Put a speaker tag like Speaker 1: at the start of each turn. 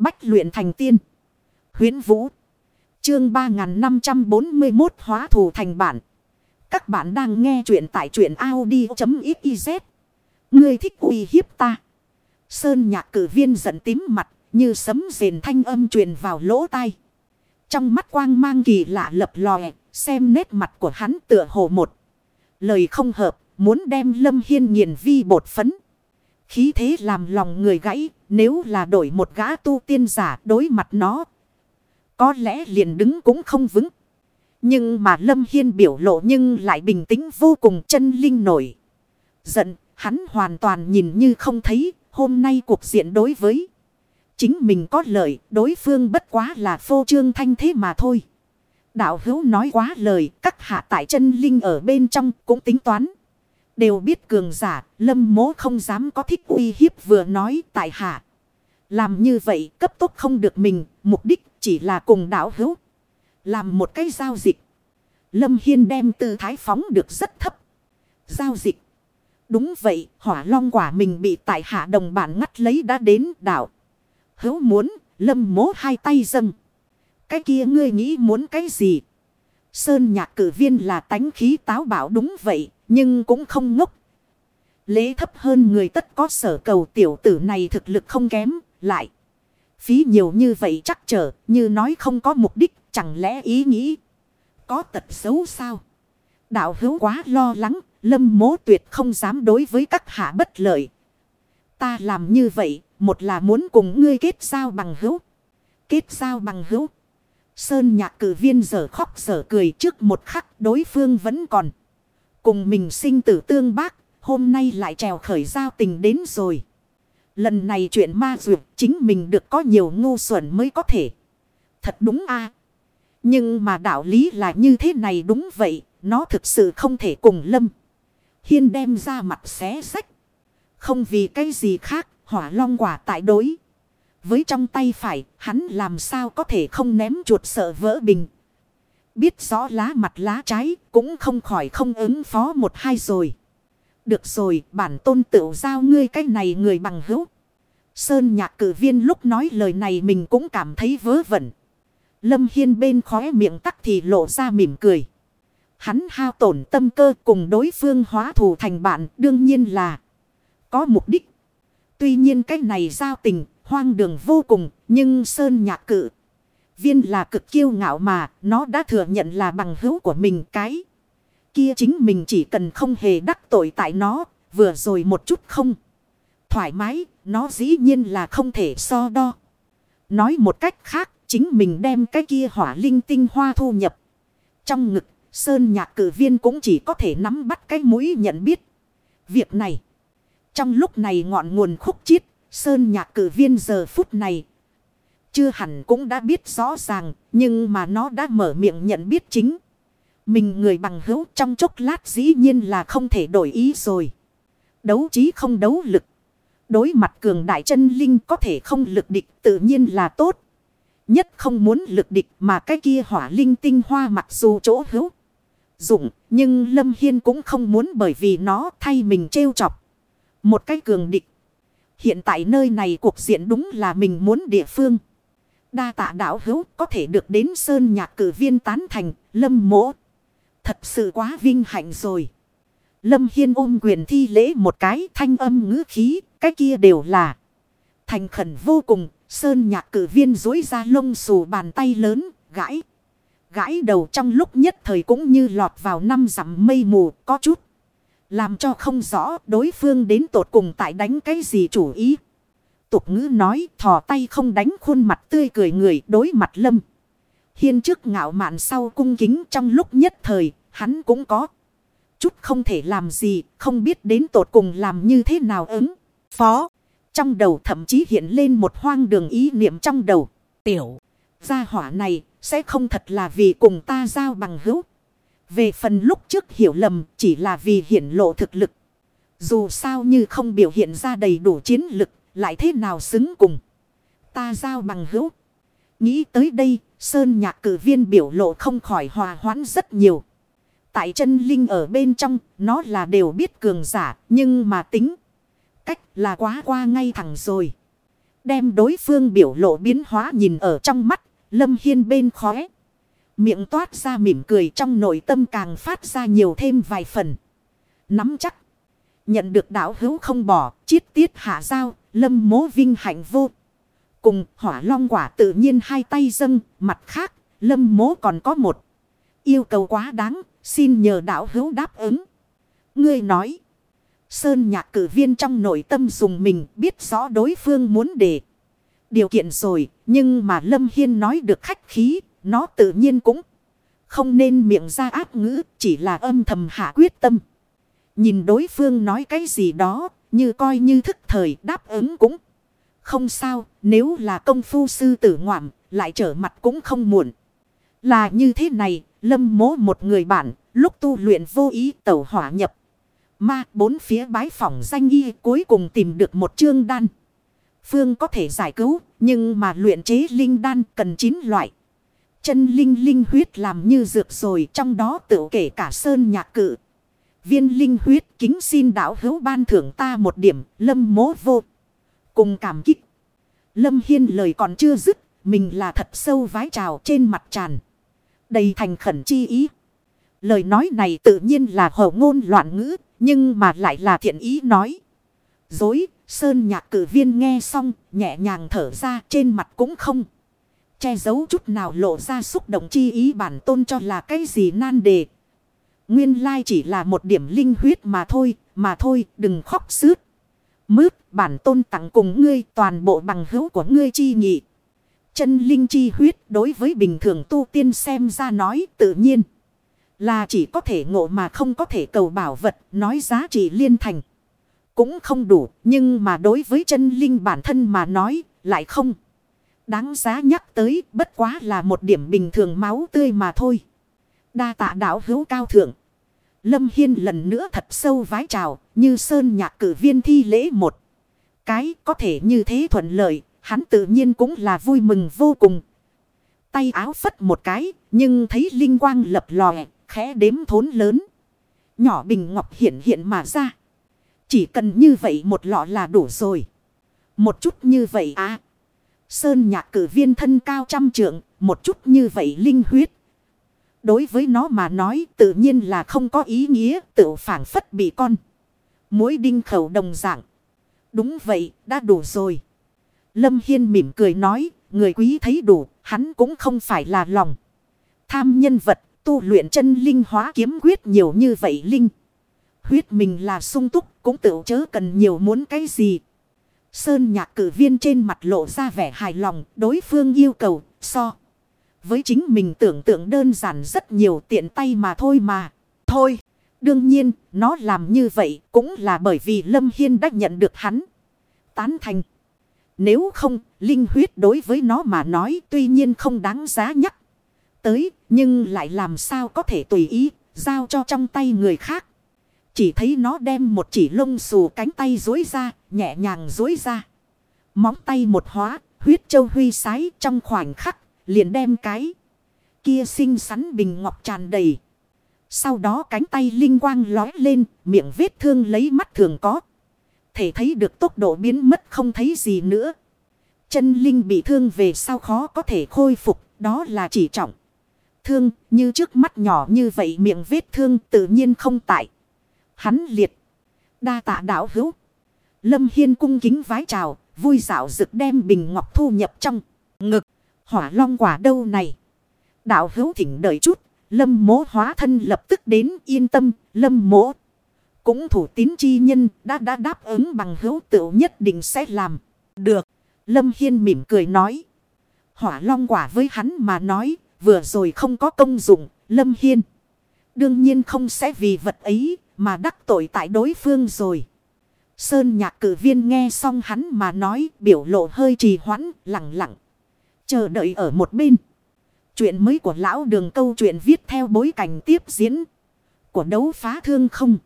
Speaker 1: Bách luyện thành tiên. Huyến Vũ. Chương 3541 hóa thù thành bản. Các bạn đang nghe truyện tại truyện Audi.xyz. Ngươi thích uy hiếp ta. Sơn nhạc cử viên giận tím mặt như sấm rền thanh âm truyền vào lỗ tai. Trong mắt quang mang kỳ lạ lập lòe, xem nét mặt của hắn tựa hồ một. Lời không hợp, muốn đem Lâm Hiên nghiền vi bột phấn. Khí thế làm lòng người gãy, nếu là đổi một gã tu tiên giả đối mặt nó. Có lẽ liền đứng cũng không vững. Nhưng mà Lâm Hiên biểu lộ nhưng lại bình tĩnh vô cùng chân linh nổi. Giận, hắn hoàn toàn nhìn như không thấy, hôm nay cuộc diện đối với. Chính mình có lợi, đối phương bất quá là phô trương thanh thế mà thôi. Đạo hữu nói quá lời, các hạ tại chân linh ở bên trong cũng tính toán. Đều biết cường giả, lâm mố không dám có thích uy hiếp vừa nói tại hạ. Làm như vậy cấp tốc không được mình, mục đích chỉ là cùng đảo hữu. Làm một cái giao dịch. Lâm Hiên đem tư thái phóng được rất thấp. Giao dịch. Đúng vậy, hỏa long quả mình bị tại hạ đồng bản ngắt lấy đã đến đảo. Hữu muốn, lâm mố hai tay dâng. Cái kia ngươi nghĩ muốn cái gì? Sơn nhạc cử viên là tánh khí táo bảo đúng vậy, nhưng cũng không ngốc. Lễ thấp hơn người tất có sở cầu tiểu tử này thực lực không kém, lại. Phí nhiều như vậy chắc trở, như nói không có mục đích, chẳng lẽ ý nghĩ. Có tật xấu sao? Đạo hữu quá lo lắng, lâm mố tuyệt không dám đối với các hạ bất lợi. Ta làm như vậy, một là muốn cùng ngươi kết giao bằng hữu. Kết giao bằng hữu. Sơn nhạc cử viên giờ khóc giờ cười trước một khắc đối phương vẫn còn. Cùng mình sinh tử tương bác, hôm nay lại trèo khởi giao tình đến rồi. Lần này chuyện ma dược chính mình được có nhiều ngu xuẩn mới có thể. Thật đúng a Nhưng mà đạo lý là như thế này đúng vậy, nó thực sự không thể cùng lâm. Hiên đem ra mặt xé sách. Không vì cái gì khác, hỏa long quả tại đối. Với trong tay phải, hắn làm sao có thể không ném chuột sợ vỡ bình. Biết rõ lá mặt lá trái, cũng không khỏi không ứng phó một hai rồi. Được rồi, bản tôn tự giao ngươi cái này người bằng hữu. Sơn nhạc cử viên lúc nói lời này mình cũng cảm thấy vớ vẩn. Lâm Hiên bên khóe miệng tắc thì lộ ra mỉm cười. Hắn hao tổn tâm cơ cùng đối phương hóa thù thành bạn đương nhiên là có mục đích. Tuy nhiên cái này giao tình hoang đường vô cùng nhưng Sơn nhạc cử viên là cực kiêu ngạo mà nó đã thừa nhận là bằng hữu của mình cái. Kia chính mình chỉ cần không hề đắc tội tại nó, vừa rồi một chút không. Thoải mái, nó dĩ nhiên là không thể so đo. Nói một cách khác, chính mình đem cái kia hỏa linh tinh hoa thu nhập. Trong ngực, Sơn nhạc cử viên cũng chỉ có thể nắm bắt cái mũi nhận biết. Việc này, trong lúc này ngọn nguồn khúc chiết, Sơn nhạc cử viên giờ phút này chưa hẳn cũng đã biết rõ ràng, nhưng mà nó đã mở miệng nhận biết chính. Mình người bằng hữu trong chốc lát dĩ nhiên là không thể đổi ý rồi. Đấu trí không đấu lực. Đối mặt cường đại chân linh có thể không lực địch tự nhiên là tốt. Nhất không muốn lực địch mà cái kia hỏa linh tinh hoa mặc dù chỗ hữu. Dụng nhưng Lâm Hiên cũng không muốn bởi vì nó thay mình trêu chọc. Một cái cường địch. Hiện tại nơi này cuộc diện đúng là mình muốn địa phương. Đa tạ đạo hữu có thể được đến sơn nhạc cử viên tán thành, lâm mỗ. Thật sự quá vinh hạnh rồi. Lâm Hiên ôm quyền thi lễ một cái thanh âm ngữ khí, cái kia đều là. Thành khẩn vô cùng, sơn nhạc cử viên dối ra lông xù bàn tay lớn, gãi. Gãi đầu trong lúc nhất thời cũng như lọt vào năm dặm mây mù, có chút. Làm cho không rõ đối phương đến tột cùng tại đánh cái gì chủ ý tục ngữ nói thò tay không đánh khuôn mặt tươi cười người đối mặt lâm. Hiên trước ngạo mạn sau cung kính trong lúc nhất thời, hắn cũng có. Chút không thể làm gì, không biết đến tột cùng làm như thế nào ứng. Phó, trong đầu thậm chí hiện lên một hoang đường ý niệm trong đầu. Tiểu, gia hỏa này sẽ không thật là vì cùng ta giao bằng hữu. Về phần lúc trước hiểu lầm chỉ là vì hiển lộ thực lực. Dù sao như không biểu hiện ra đầy đủ chiến lực lại thế nào xứng cùng. Ta giao bằng hữu. Nghĩ tới đây, Sơn nhạc cử viên biểu lộ không khỏi hòa hoãn rất nhiều. Tại chân linh ở bên trong, nó là đều biết cường giả, nhưng mà tính. Cách là quá qua ngay thẳng rồi. Đem đối phương biểu lộ biến hóa nhìn ở trong mắt. Lâm Hiên bên khóe. Miệng toát ra mỉm cười trong nội tâm càng phát ra nhiều thêm vài phần. Nắm chắc. Nhận được đảo hữu không bỏ. Chiết tiết hạ giao. Lâm mố vinh hạnh vô. Cùng hỏa long quả tự nhiên hai tay dâng. Mặt khác. Lâm mố còn có một. Yêu cầu quá đáng. Xin nhờ đảo hữu đáp ứng. Ngươi nói. Sơn nhạc cử viên trong nội tâm dùng mình biết rõ đối phương muốn để. Điều kiện rồi, nhưng mà Lâm Hiên nói được khách khí, nó tự nhiên cũng không nên miệng ra áp ngữ, chỉ là âm thầm hạ quyết tâm. Nhìn đối phương nói cái gì đó, như coi như thức thời đáp ứng cũng không sao, nếu là công phu sư tử ngoạm, lại trở mặt cũng không muộn. Là như thế này, Lâm mố một người bạn, lúc tu luyện vô ý tẩu hỏa nhập. Ma bốn phía bái phỏng danh y cuối cùng tìm được một chương đan. Phương có thể giải cứu, nhưng mà luyện chế linh đan cần chín loại. Chân linh linh huyết làm như dược rồi trong đó tự kể cả sơn nhạc cự. Viên linh huyết kính xin đạo hữu ban thưởng ta một điểm, lâm mố vô. Cùng cảm kích. Lâm Hiên lời còn chưa dứt, mình là thật sâu vái trào trên mặt tràn. Đầy thành khẩn chi ý. Lời nói này tự nhiên là hậu ngôn loạn ngữ, nhưng mà lại là thiện ý nói. Dối, Sơn nhạc cử viên nghe xong, nhẹ nhàng thở ra trên mặt cũng không. Che giấu chút nào lộ ra xúc động chi ý bản tôn cho là cái gì nan đề. Nguyên lai chỉ là một điểm linh huyết mà thôi, mà thôi, đừng khóc sướt. Mướt, bản tôn tặng cùng ngươi toàn bộ bằng hữu của ngươi chi nhị. Chân linh chi huyết đối với bình thường tu tiên xem ra nói tự nhiên. Là chỉ có thể ngộ mà không có thể cầu bảo vật, nói giá trị liên thành. Cũng không đủ, nhưng mà đối với chân linh bản thân mà nói, lại không. Đáng giá nhắc tới, bất quá là một điểm bình thường máu tươi mà thôi. Đa tạ đạo hữu cao thượng. Lâm Hiên lần nữa thật sâu vái chào, như sơn nhạc cử viên thi lễ một. Cái có thể như thế thuận lợi, hắn tự nhiên cũng là vui mừng vô cùng. Tay áo phất một cái, nhưng thấy linh quang lập lòe, khẽ đếm thốn lớn. Nhỏ bình ngọc hiện hiện mà ra. Chỉ cần như vậy một lọ là đủ rồi. Một chút như vậy à. Sơn nhạc cử viên thân cao trăm trượng, một chút như vậy linh huyết. Đối với nó mà nói tự nhiên là không có ý nghĩa tự phản phất bị con. Mối đinh khẩu đồng dạng. Đúng vậy, đã đủ rồi. Lâm Hiên mỉm cười nói, người quý thấy đủ, hắn cũng không phải là lòng. Tham nhân vật, tu luyện chân linh hóa kiếm quyết nhiều như vậy linh. Huyết mình là sung túc, cũng tự chớ cần nhiều muốn cái gì. Sơn nhạc cử viên trên mặt lộ ra vẻ hài lòng, đối phương yêu cầu, so. Với chính mình tưởng tượng đơn giản rất nhiều tiện tay mà thôi mà. Thôi, đương nhiên, nó làm như vậy cũng là bởi vì Lâm Hiên đã nhận được hắn. Tán thành. Nếu không, linh huyết đối với nó mà nói tuy nhiên không đáng giá nhắc. Tới, nhưng lại làm sao có thể tùy ý, giao cho trong tay người khác. Chỉ thấy nó đem một chỉ lông xù cánh tay dối ra, nhẹ nhàng dối ra. Móng tay một hóa, huyết châu huy sái trong khoảnh khắc, liền đem cái. Kia xinh xắn bình ngọc tràn đầy. Sau đó cánh tay linh quang lói lên, miệng vết thương lấy mắt thường có. Thể thấy được tốc độ biến mất không thấy gì nữa. Chân linh bị thương về sau khó có thể khôi phục, đó là chỉ trọng. Thương như trước mắt nhỏ như vậy miệng vết thương tự nhiên không tại. Hắn liệt. Đa tạ đạo hữu. Lâm Hiên cung kính vái chào. Vui dạo rực đem bình ngọc thu nhập trong. Hỏa long quả đâu này. Đạo hữu thỉnh đợi chút. Lâm mố hóa thân lập tức đến yên tâm. Lâm mố. Cũng thủ tín chi nhân đã đã đáp ứng bằng hữu tựu nhất định sẽ làm. Được. Lâm Hiên mỉm cười nói. Hỏa long quả với hắn mà nói. Vừa rồi không có công dụng. Lâm Hiên. Đương nhiên không sẽ vì vật ấy mà đắc tội tại đối phương rồi. Sơn nhạc cử viên nghe xong hắn mà nói, biểu lộ hơi trì hoãn, lặng lặng. Chờ đợi ở một bên. Chuyện mới của lão đường câu chuyện viết theo bối cảnh tiếp diễn. Của đấu phá thương không.